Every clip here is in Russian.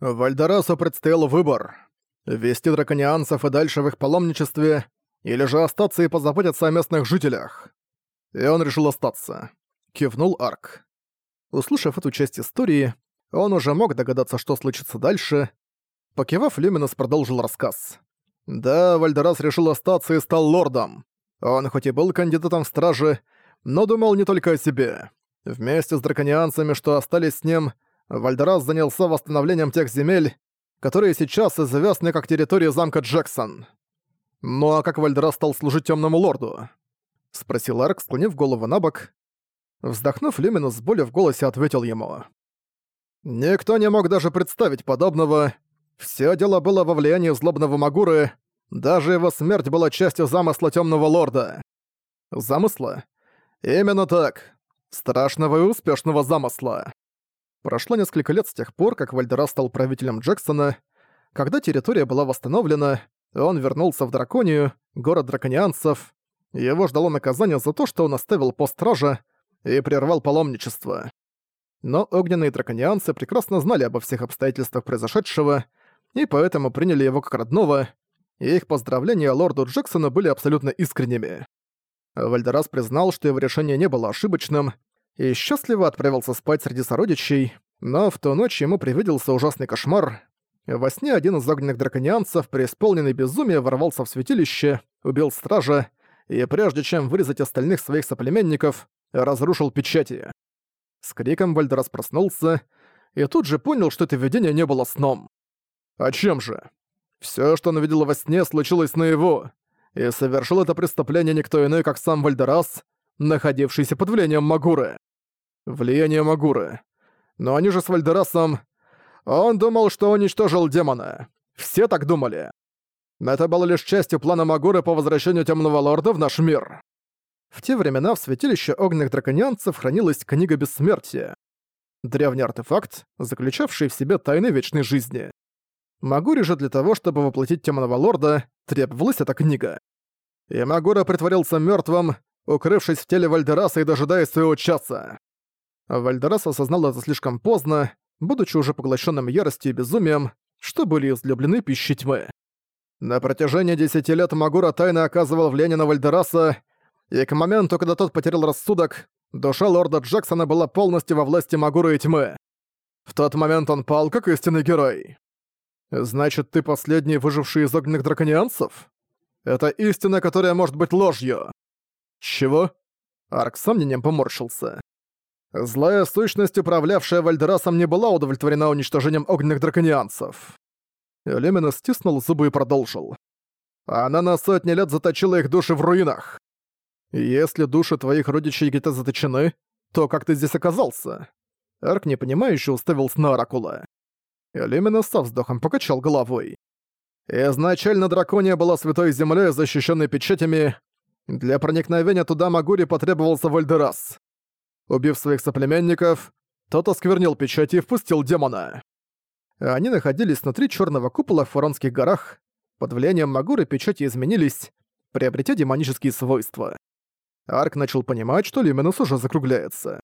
Вальдерасу предстоял выбор — вести драконианцев и дальше в их паломничестве, или же остаться и позаботиться о местных жителях. И он решил остаться. Кивнул Арк. Услышав эту часть истории, он уже мог догадаться, что случится дальше. Покивав, Люминус продолжил рассказ. Да, Вальдерас решил остаться и стал лордом. Он хоть и был кандидатом в стражи, но думал не только о себе. Вместе с драконианцами, что остались с ним, Вальдерас занялся восстановлением тех земель, которые сейчас известны как территория замка Джексон. «Ну а как Вальдерас стал служить темному лорду?» — спросил Арк, склонив голову на бок. Вздохнув, Люминус с болью в голосе ответил ему. «Никто не мог даже представить подобного. Все дело было во влиянии злобного Магуры, даже его смерть была частью замысла темного лорда». «Замысла?» «Именно так. Страшного и успешного замысла». Прошло несколько лет с тех пор, как Вальдерас стал правителем Джексона. Когда территория была восстановлена, он вернулся в Драконию, город драконианцев. Его ждало наказание за то, что он оставил пост стража и прервал паломничество. Но огненные драконианцы прекрасно знали обо всех обстоятельствах произошедшего, и поэтому приняли его как родного, и их поздравления лорду Джексону были абсолютно искренними. Вальдерас признал, что его решение не было ошибочным, и счастливо отправился спать среди сородичей, но в ту ночь ему привиделся ужасный кошмар. Во сне один из огненных драконианцев, преисполненный безумия, ворвался в святилище, убил стража, и прежде чем вырезать остальных своих соплеменников, разрушил печати. С криком Вальдерас проснулся и тут же понял, что это видение не было сном. О чем же? Все, что он видел во сне, случилось наяву, и совершил это преступление никто иной, как сам Вальдерас, находившийся под влиянием Магуры. Влияние Магуры. Но они же с Вальдерасом... Он думал, что уничтожил демона. Все так думали. Но это было лишь частью плана Магуры по возвращению Темного Лорда в наш мир. В те времена в святилище огненных драконианцев хранилась книга бессмертия. Древний артефакт, заключавший в себе тайны вечной жизни. Магуре же для того, чтобы воплотить Темного Лорда, требовалась эта книга. И Магура притворился мертвым, укрывшись в теле Вальдераса и дожидаясь своего часа. Вальдерас осознал это слишком поздно, будучи уже поглощенным яростью и безумием, что были излюблены пищи тьмы. На протяжении десяти лет Магура тайно оказывал влияние на Вальдераса, и к моменту, когда тот потерял рассудок, душа лорда Джексона была полностью во власти Магуры и тьмы. В тот момент он пал как истинный герой. «Значит, ты последний выживший из огненных драконианцев? Это истина, которая может быть ложью». «Чего?» Арк с сомнением поморщился. Злая сущность, управлявшая Вальдерасом, не была удовлетворена уничтожением огненных драконианцев. Лемина стиснул зубы и продолжил. Она на сотни лет заточила их души в руинах. Если души твоих родичей где-то заточены, то как ты здесь оказался? Арк непонимающе уставился на Оракула. Лемина со вздохом покачал головой. Изначально Дракония была святой землей, защищенной печатями. Для проникновения туда Магури потребовался Вальдерас. Убив своих соплеменников, тот осквернил печать и впустил демона. Они находились внутри черного купола в Фуронских горах. Под влиянием Магуры печати изменились, приобретя демонические свойства. Арк начал понимать, что Люминус уже закругляется.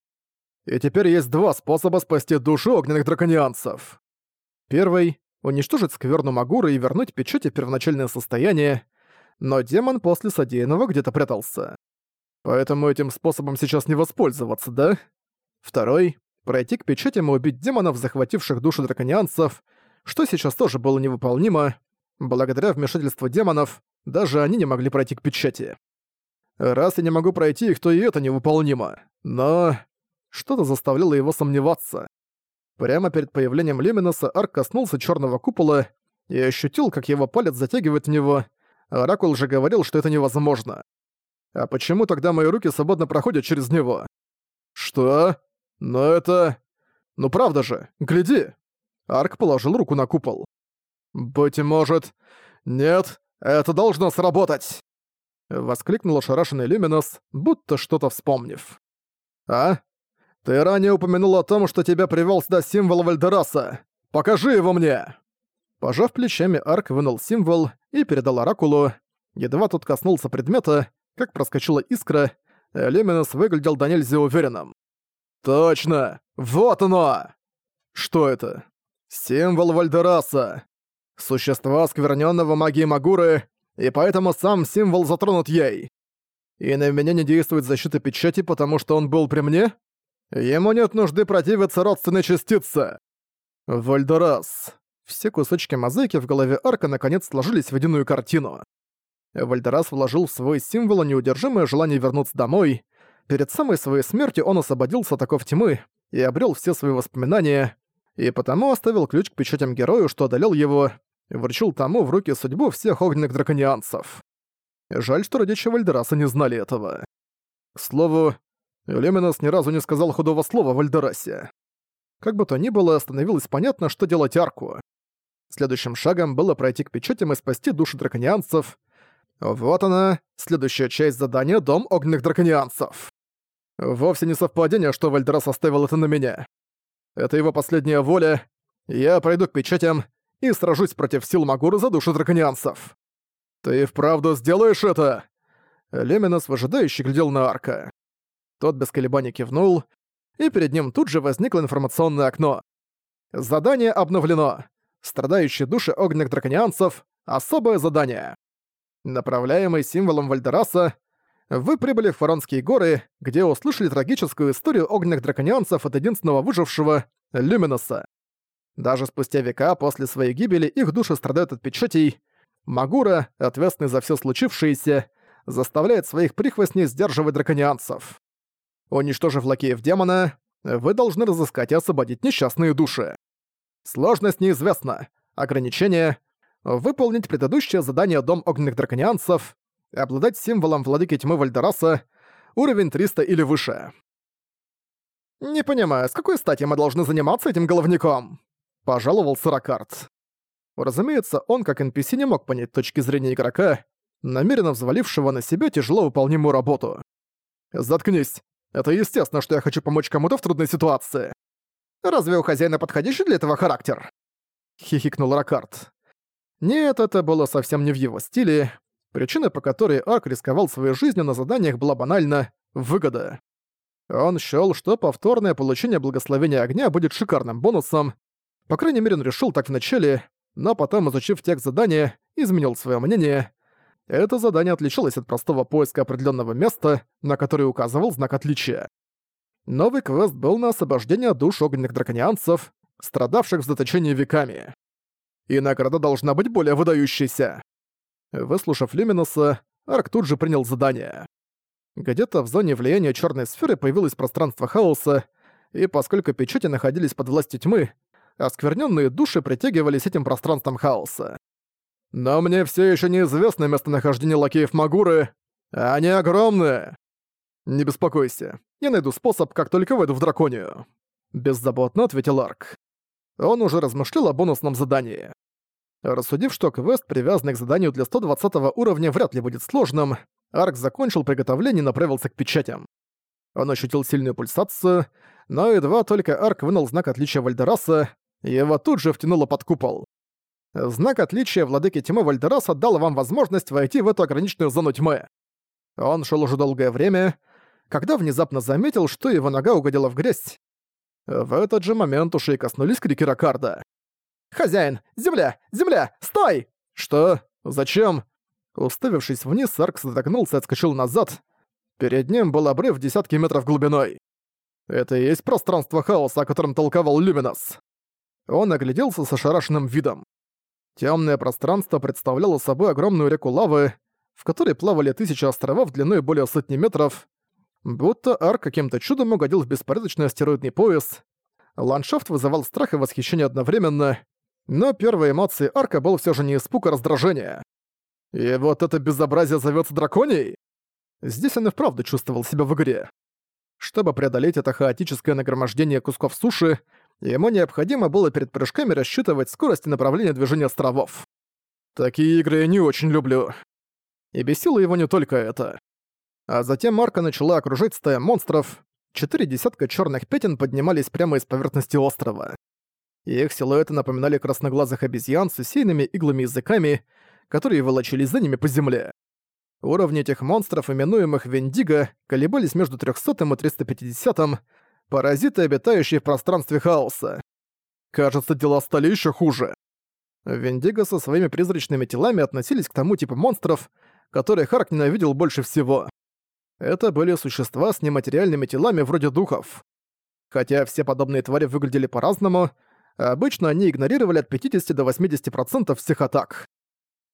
И теперь есть два способа спасти души огненных драконианцев. Первый — уничтожить скверну Магуры и вернуть печати в первоначальное состояние, но демон после содеянного где-то прятался. Поэтому этим способом сейчас не воспользоваться, да? Второй — пройти к печатям и убить демонов, захвативших души драконианцев, что сейчас тоже было невыполнимо. Благодаря вмешательству демонов, даже они не могли пройти к печати. Раз я не могу пройти их, то и это невыполнимо. Но... Что-то заставляло его сомневаться. Прямо перед появлением Леминоса Арк коснулся черного купола и ощутил, как его палец затягивает в него. Оракул же говорил, что это невозможно. А почему тогда мои руки свободно проходят через него? Что? Но это... Ну правда же, гляди. Арк положил руку на купол. «Быть может... Нет, это должно сработать!» Воскликнул ошарашенный Люминус, будто что-то вспомнив. «А? Ты ранее упомянул о том, что тебя привел сюда символ Вальдераса. Покажи его мне!» Пожав плечами, Арк вынул символ и передал Оракулу. Едва тот коснулся предмета, как проскочила искра, Люминус выглядел до нельзя уверенным. «Точно! Вот оно!» «Что это?» Символ Вальдераса. Существа скверненного магии Магуры, и поэтому сам символ затронут ей. И на меня не действует защита печати, потому что он был при мне? Ему нет нужды противиться родственной частице. Вальдерас. Все кусочки мозаики в голове Арка наконец сложились в единую картину. Вальдерас вложил в свой символ неудержимое желание вернуться домой. Перед самой своей смертью он освободился от оков тьмы и обрел все свои воспоминания, и потому оставил ключ к печатям герою, что одолел его, и вручил тому в руки судьбу всех огненных драконианцев. Жаль, что родичи Вальдераса не знали этого. К слову, Люминус ни разу не сказал худого слова Вальдерасе. Как бы то ни было, становилось понятно, что делать арку. Следующим шагом было пройти к печатям и спасти души драконианцев. Вот она, следующая часть задания «Дом огненных драконианцев». Вовсе не совпадение, что Вальдерас оставил это на меня. Это его последняя воля. Я пройду к печатям и сражусь против сил Магуры за души драконианцев. «Ты вправду сделаешь это?» Леминос выжидающе глядел на Арка. Тот без колебаний кивнул, и перед ним тут же возникло информационное окно. Задание обновлено. Страдающие души огненных драконианцев. Особое задание. Направляемый символом Вальдераса, вы прибыли в Фаронские горы, где услышали трагическую историю огненных драконианцев от единственного выжившего — Люминоса. Даже спустя века после своей гибели их души страдают от печатей. Магура, ответственный за все случившееся, заставляет своих прихвостней сдерживать драконианцев. Уничтожив лакеев демона, вы должны разыскать и освободить несчастные души. Сложность неизвестна. Ограничение — выполнить предыдущее задание Дом огненных драконианцев, обладать символом владыки тьмы Вальдераса, уровень 300 или выше. «Не понимаю, с какой стати мы должны заниматься этим головником?» — пожаловался Ракард. Разумеется, он, как NPC, не мог понять точки зрения игрока, намеренно взвалившего на себя тяжело выполнимую работу. «Заткнись. Это естественно, что я хочу помочь кому-то в трудной ситуации. Разве у хозяина подходящий для этого характер?» — хихикнул Ракард. Нет, это было совсем не в его стиле. Причина, по которой Арк рисковал своей жизнью на заданиях, была банальна — выгода. Он счёл, что повторное получение благословения огня будет шикарным бонусом, по крайней мере, он решил так вначале, но потом, изучив текст задания, изменил свое мнение. Это задание отличалось от простого поиска определенного места, на которое указывал знак отличия. Новый квест был на освобождение душ огненных драконианцев, страдавших в заточении веками. И награда должна быть более выдающейся. Выслушав Люминуса, Арк тут же принял задание. Где-то в зоне влияния черной сферы появилось пространство хаоса, и поскольку печати находились под властью тьмы, оскверненные души притягивались этим пространством хаоса. Но мне все еще неизвестно местонахождение лакеев Магуры. Они огромные. Не беспокойся, я найду способ, как только войду в драконию. Беззаботно ответил Арк. Он уже размышлял о бонусном задании. Рассудив, что квест, привязанный к заданию для 120 уровня, вряд ли будет сложным, Арк закончил приготовление и направился к печатям. Он ощутил сильную пульсацию, но едва только Арк вынул знак отличия Вальдераса, его тут же втянуло под купол. Знак отличия владыки тьмы Вальдераса дал вам возможность войти в эту ограниченную зону тьмы. Он шел уже долгое время, когда внезапно заметил, что его нога угодила в грязь. В этот же момент уши коснулись крики Ракарда. «Хозяин! Земля! Земля! Стой!» «Что? Зачем?» Уставившись вниз, Арк содрогнулся и отскочил назад. Перед ним был обрыв десятки метров глубиной. Это и есть пространство хаоса, о котором толковал Люминос. Он огляделся с ошарашенным видом. Темное пространство представляло собой огромную реку лавы, в которой плавали тысячи островов длиной более сотни метров, будто Ар каким-то чудом угодил в беспорядочный астероидный пояс. Ландшафт вызывал страх и восхищение одновременно, но первой эмоцией Арка был все же не испуг, а раздражение. И вот это безобразие зовется драконией? Здесь он и вправду чувствовал себя в игре. Чтобы преодолеть это хаотическое нагромождение кусков суши, ему необходимо было перед прыжками рассчитывать скорость и направление движения островов. Такие игры я не очень люблю. И бесило его не только это. А затем Марка начала окружать стая монстров. Четыре десятка черных пятен поднимались прямо из поверхности острова. Их силуэты напоминали красноглазых обезьян с усеянными иглами языками, которые волочились за ними по земле. Уровни этих монстров, именуемых Вендиго, колебались между 300 и 350 паразиты, обитающие в пространстве хаоса. Кажется, дела стали еще хуже. Вендиго со своими призрачными телами относились к тому типу монстров, которые Харк ненавидел больше всего. Это были существа с нематериальными телами вроде духов. Хотя все подобные твари выглядели по-разному, обычно они игнорировали от 50 до 80% всех атак.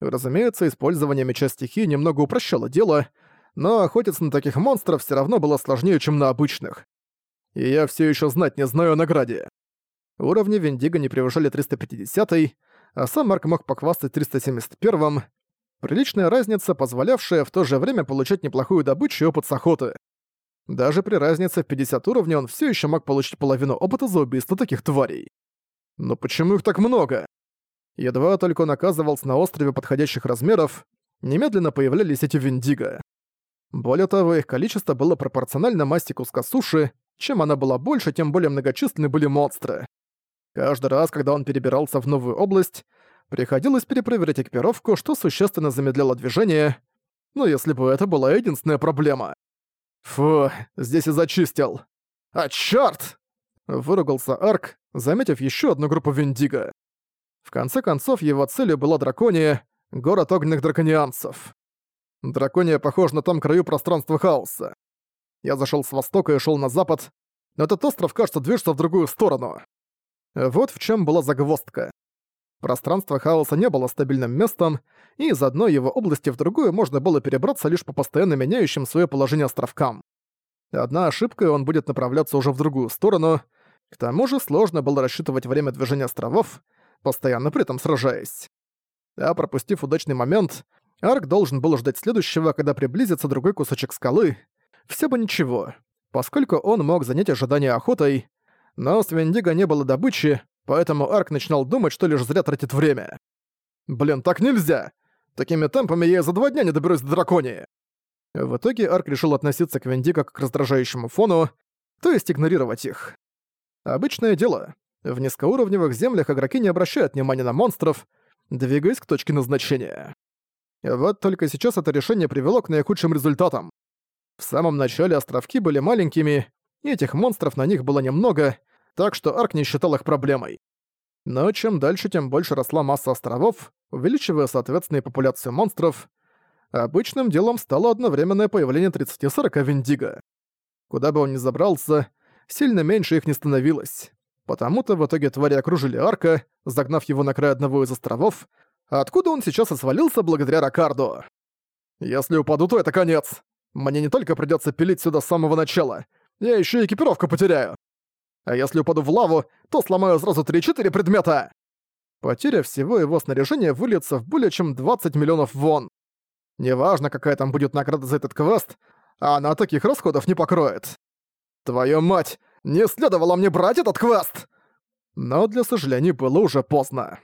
Разумеется, использование меча стихии немного упрощало дело, но охотиться на таких монстров все равно было сложнее, чем на обычных. И я все еще знать не знаю о награде. Уровни Вендиго не превышали 350 а сам Марк мог поквастать 371-м. Приличная разница, позволявшая в то же время получать неплохую добычу и опыт с охоты. Даже при разнице в 50 уровней он все еще мог получить половину опыта за убийство таких тварей. Но почему их так много? Едва только он оказывался на острове подходящих размеров, немедленно появлялись эти виндиго. Более того, их количество было пропорционально массе куска суши, чем она была больше, тем более многочисленны были монстры. Каждый раз, когда он перебирался в новую область, приходилось перепроверять экипировку, что существенно замедляло движение, но если бы это была единственная проблема. Фу, здесь и зачистил. А чёрт! Выругался Арк, заметив еще одну группу Виндиго. В конце концов, его целью была Дракония, город огненных драконианцев. Дракония похож на том краю пространства хаоса. Я зашел с востока и шел на запад, но этот остров, кажется, движется в другую сторону. Вот в чем была загвоздка. Пространство хаоса не было стабильным местом, и из одной его области в другую можно было перебраться лишь по постоянно меняющим свое положение островкам. Одна ошибка, и он будет направляться уже в другую сторону. К тому же сложно было рассчитывать время движения островов, постоянно при этом сражаясь. А пропустив удачный момент, Арк должен был ждать следующего, когда приблизится другой кусочек скалы. Все бы ничего, поскольку он мог занять ожидание охотой, но с Вендиго не было добычи, поэтому Арк начинал думать, что лишь зря тратит время. «Блин, так нельзя! Такими темпами я за два дня не доберусь до драконии!» В итоге Арк решил относиться к Вендиго как к раздражающему фону, то есть игнорировать их. Обычное дело. В низкоуровневых землях игроки не обращают внимания на монстров, двигаясь к точке назначения. Вот только сейчас это решение привело к наихудшим результатам. В самом начале островки были маленькими, и этих монстров на них было немного, так что Арк не считал их проблемой. Но чем дальше, тем больше росла масса островов, увеличивая соответственно и популяцию монстров. Обычным делом стало одновременное появление 30-40 виндиго. Куда бы он ни забрался, сильно меньше их не становилось. Потому-то в итоге твари окружили Арка, загнав его на край одного из островов, откуда он сейчас и свалился благодаря Ракарду. «Если упаду, то это конец. Мне не только придётся пилить сюда с самого начала, я ещё и экипировку потеряю. А если упаду в лаву, то сломаю сразу 3-4 предмета!» Потеря всего его снаряжения выльется в более чем 20 миллионов вон. Неважно, какая там будет награда за этот квест, она таких расходов не покроет. Твою мать, не следовало мне брать этот квест! Но для сожалений было уже поздно.